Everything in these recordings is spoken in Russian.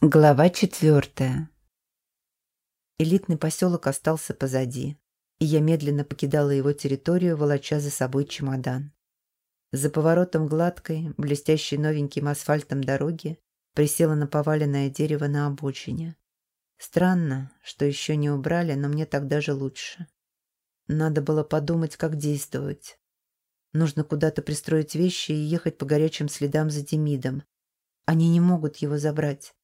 Глава четвертая. Элитный поселок остался позади, и я медленно покидала его территорию, волоча за собой чемодан. За поворотом гладкой, блестящей новеньким асфальтом дороги присела на поваленное дерево на обочине. Странно, что еще не убрали, но мне так даже лучше. Надо было подумать, как действовать. Нужно куда-то пристроить вещи и ехать по горячим следам за Демидом. Они не могут его забрать.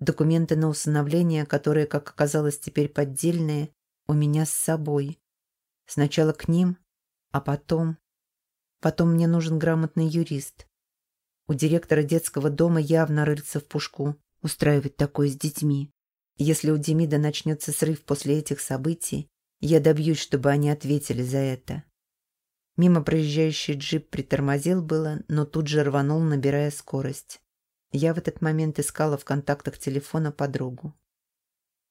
Документы на усыновление, которые, как оказалось, теперь поддельные, у меня с собой. Сначала к ним, а потом... Потом мне нужен грамотный юрист. У директора детского дома явно рыльца в пушку устраивать такое с детьми. Если у Демида начнется срыв после этих событий, я добьюсь, чтобы они ответили за это. Мимо проезжающий джип притормозил было, но тут же рванул, набирая скорость. Я в этот момент искала в контактах телефона подругу.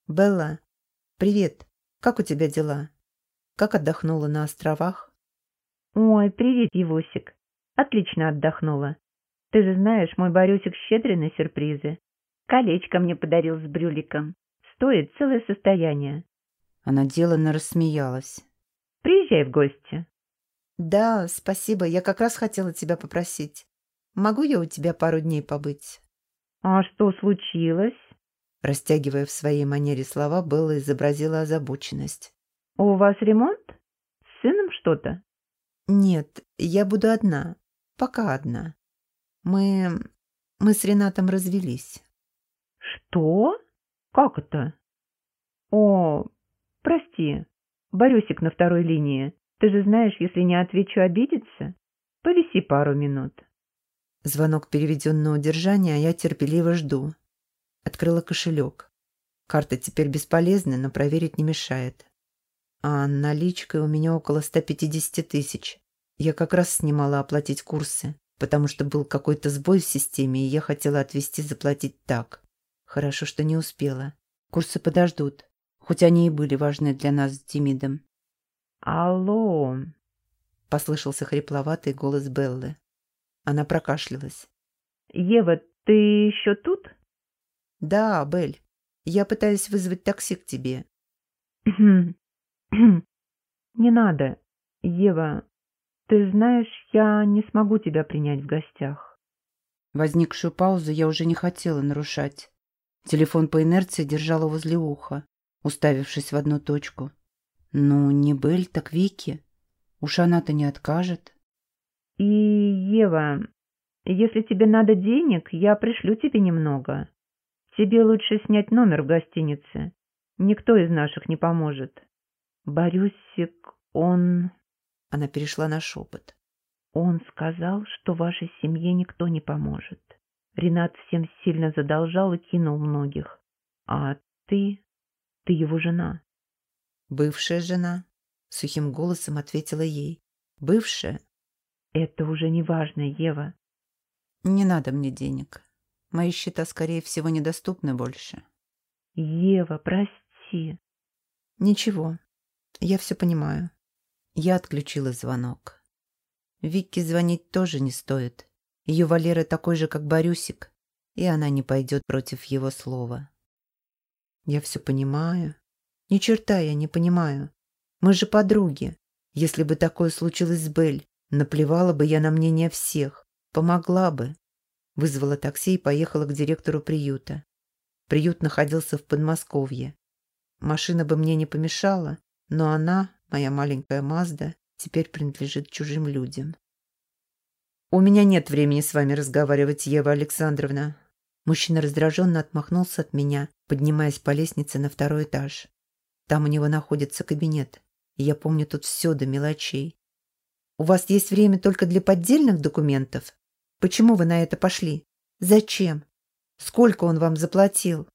«Белла, привет. Как у тебя дела? Как отдохнула на островах?» «Ой, привет, Евосик. Отлично отдохнула. Ты же знаешь, мой Борюсик щедрый на сюрпризы. Колечко мне подарил с брюликом. Стоит целое состояние». Она деланно рассмеялась. «Приезжай в гости». «Да, спасибо. Я как раз хотела тебя попросить. Могу я у тебя пару дней побыть?» «А что случилось?» Растягивая в своей манере слова, Белла изобразила озабоченность. «У вас ремонт? С сыном что-то?» «Нет, я буду одна. Пока одна. Мы... мы с Ренатом развелись». «Что? Как это?» «О, прости. Борюсик на второй линии. Ты же знаешь, если не отвечу, обидится. Повиси пару минут». Звонок переведен на удержание, а я терпеливо жду. Открыла кошелек. Карта теперь бесполезна, но проверить не мешает. А наличкой у меня около 150 тысяч. Я как раз снимала оплатить курсы, потому что был какой-то сбой в системе, и я хотела отвезти заплатить так. Хорошо, что не успела. Курсы подождут, хоть они и были важны для нас с Демидом. «Алло!» — послышался хрипловатый голос Беллы. Она прокашлялась. «Ева, ты еще тут?» «Да, Белль. Я пытаюсь вызвать такси к тебе». «Не надо. Ева, ты знаешь, я не смогу тебя принять в гостях». Возникшую паузу я уже не хотела нарушать. Телефон по инерции держала возле уха, уставившись в одну точку. «Ну, не Белль, так Вики. Уж она-то не откажет». И, Ева, если тебе надо денег, я пришлю тебе немного. Тебе лучше снять номер в гостинице. Никто из наших не поможет. Борюсик, он...» Она перешла на шепот. «Он сказал, что вашей семье никто не поможет. Ренат всем сильно задолжал и кинул многих. А ты... ты его жена». «Бывшая жена», — сухим голосом ответила ей. «Бывшая, это уже не важно, Ева. Не надо мне денег. Мои счета, скорее всего, недоступны больше. Ева, прости. Ничего, я все понимаю. Я отключила звонок. Вике звонить тоже не стоит. Ее Валера такой же, как Борюсик, и она не пойдет против его слова. Я все понимаю. Ни черта я не понимаю. Мы же подруги. Если бы такое случилось с Бель, Наплевала бы я на мнение всех. Помогла бы. Вызвала такси и поехала к директору приюта. Приют находился в Подмосковье. Машина бы мне не помешала, но она, моя маленькая Мазда, теперь принадлежит чужим людям. «У меня нет времени с вами разговаривать, Ева Александровна». Мужчина раздраженно отмахнулся от меня, поднимаясь по лестнице на второй этаж. Там у него находится кабинет, и я помню тут все до мелочей. У вас есть время только для поддельных документов? Почему вы на это пошли? Зачем? Сколько он вам заплатил?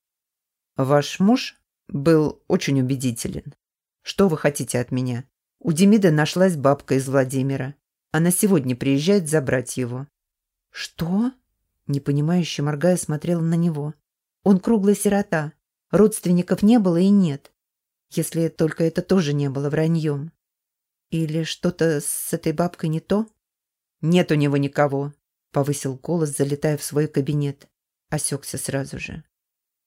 Ваш муж был очень убедителен. Что вы хотите от меня? У Демида нашлась бабка из Владимира. Она сегодня приезжает забрать его. Что? Непонимающе моргая смотрела на него. Он круглая сирота. Родственников не было и нет. Если только это тоже не было враньем. Или что-то с этой бабкой не то? Нет у него никого, повысил голос, залетая в свой кабинет. Осекся сразу же.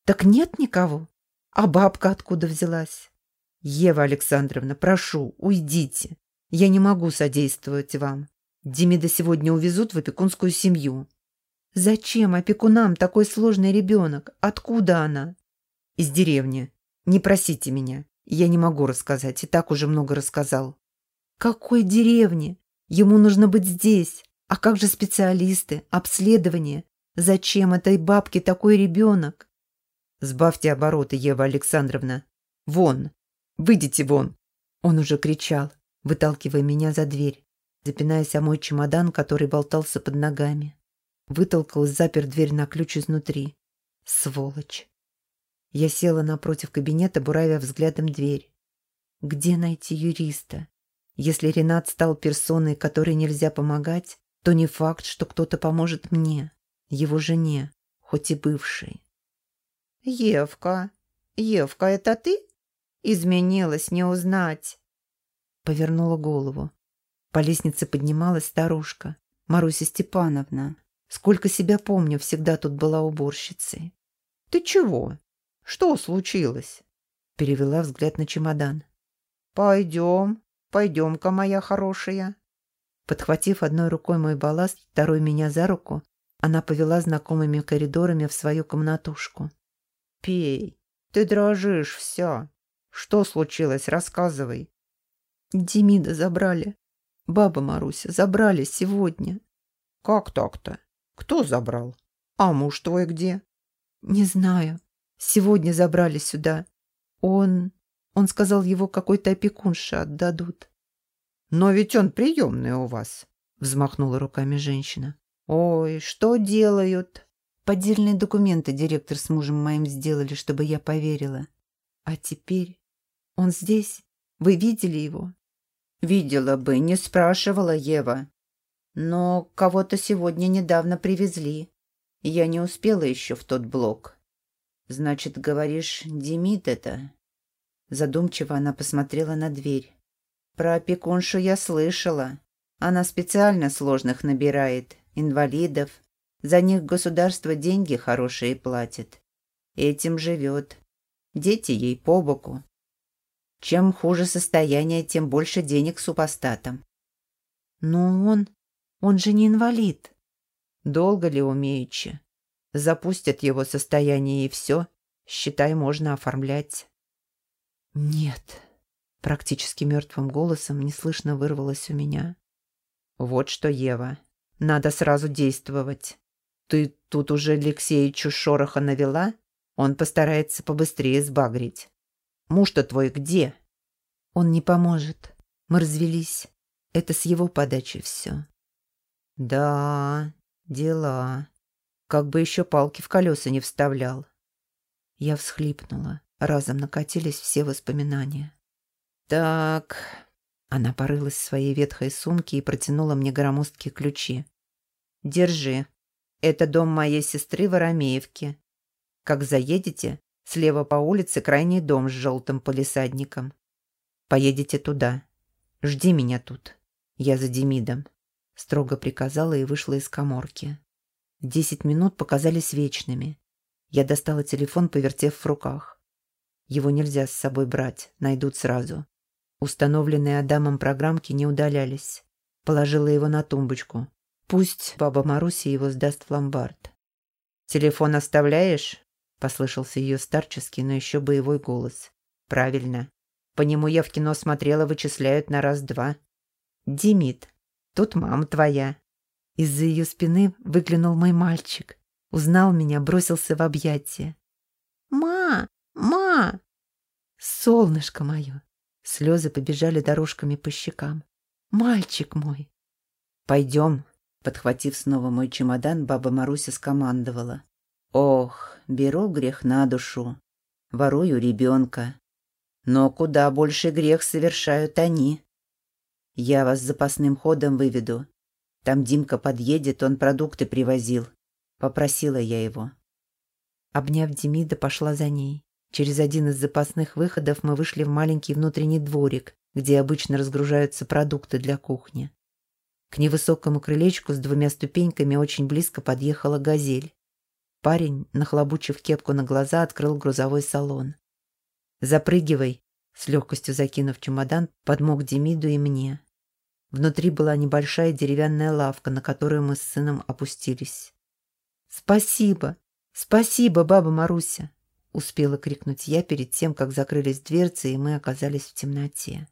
Так нет никого? А бабка откуда взялась? Ева Александровна, прошу, уйдите. Я не могу содействовать вам. Демида сегодня увезут в опекунскую семью. Зачем опекунам такой сложный ребенок? Откуда она? Из деревни. Не просите меня. Я не могу рассказать, и так уже много рассказал. Какой деревни? Ему нужно быть здесь. А как же специалисты, обследование? Зачем этой бабке такой ребенок? Сбавьте обороты, Ева Александровна. Вон, выйдите вон. Он уже кричал, выталкивая меня за дверь, запинаясь о мой чемодан, который болтался под ногами. Вытолкал и запер дверь на ключ изнутри. Сволочь. Я села напротив кабинета, буравя взглядом дверь. Где найти юриста? Если Ренат стал персоной, которой нельзя помогать, то не факт, что кто-то поможет мне, его жене, хоть и бывшей. «Евка, Евка, это ты? Изменилась не узнать». Повернула голову. По лестнице поднималась старушка, Маруся Степановна. Сколько себя помню, всегда тут была уборщицей. «Ты чего? Что случилось?» Перевела взгляд на чемодан. «Пойдем, пойдем-ка, моя хорошая». Подхватив одной рукой мой балласт, второй меня за руку, она повела знакомыми коридорами в свою комнатушку. Пей. Ты дрожишь вся. Что случилось? Рассказывай. Демида забрали. Баба Маруся забрали сегодня. Как так-то? Кто забрал? А муж твой где? Не знаю. Сегодня забрали сюда. Он... Он сказал, его какой-то опекунше отдадут. Но ведь он приемный у вас, взмахнула руками женщина. Ой, что делают? Поддельные документы директор с мужем моим сделали, чтобы я поверила. А теперь... Он здесь? Вы видели его? Видела бы, не спрашивала Ева. Но кого-то сегодня недавно привезли. Я не успела еще в тот блок. Значит, говоришь, Демид это? Задумчиво она посмотрела на дверь. Про опекуншу я слышала. Она специально сложных набирает, инвалидов, за них государство деньги хорошие платит. Этим живет. Дети ей по боку. Чем хуже состояние, тем больше денег супостатам. Но он... он же не инвалид. Долго ли умеючи? Запустят его состояние и все. Считай, можно оформлять. Нет. Практически мертвым голосом неслышно вырвалось у меня. Вот что, Ева, надо сразу действовать. Ты тут уже Алексеичу шороха навела? Он постарается побыстрее сбагрить. Муж-то твой где? Он не поможет. Мы развелись. Это с его подачи все. Да, дела. Как бы еще палки в колеса не вставлял. Я всхлипнула. Разом накатились все воспоминания. Так... Она порылась в своей ветхой сумке и протянула мне громоздкие ключи. «Держи. Это дом моей сестры в Арамеевке. Как заедете, слева по улице крайний дом с желтым полисадником. Поедете туда. Жди меня тут. Я за Демидом», — строго приказала и вышла из коморки. Десять минут показались вечными. Я достала телефон, повертев в руках. Его нельзя с собой брать, найдут сразу. Установленные Адамом программки не удалялись. Положила его на тумбочку. Пусть баба Маруся его сдаст в ломбард. «Телефон оставляешь?» — послышался ее старческий, но еще боевой голос. «Правильно. По нему я в кино смотрела, вычисляют на раз-два. Димит, тут мама твоя». Из-за ее спины выглянул мой мальчик. Узнал меня, бросился в объятия. «Солнышко мое!» Слезы побежали дорожками по щекам. «Мальчик мой!» «Пойдем!» Подхватив снова мой чемодан, баба Маруся скомандовала. «Ох, беру грех на душу, ворую ребенка. Но куда больше грех совершают они. Я вас запасным ходом выведу. Там Димка подъедет, он продукты привозил. Попросила я его». Обняв Демида, пошла за ней. Через один из запасных выходов мы вышли в маленький внутренний дворик, где обычно разгружаются продукты для кухни. К невысокому крылечку с двумя ступеньками очень близко подъехала газель. Парень, нахлобучив кепку на глаза, открыл грузовой салон. «Запрыгивай!» С легкостью закинув чемодан, подмог Демиду и мне. Внутри была небольшая деревянная лавка, на которую мы с сыном опустились. «Спасибо! Спасибо, баба Маруся!» Успела крикнуть я перед тем, как закрылись дверцы, и мы оказались в темноте.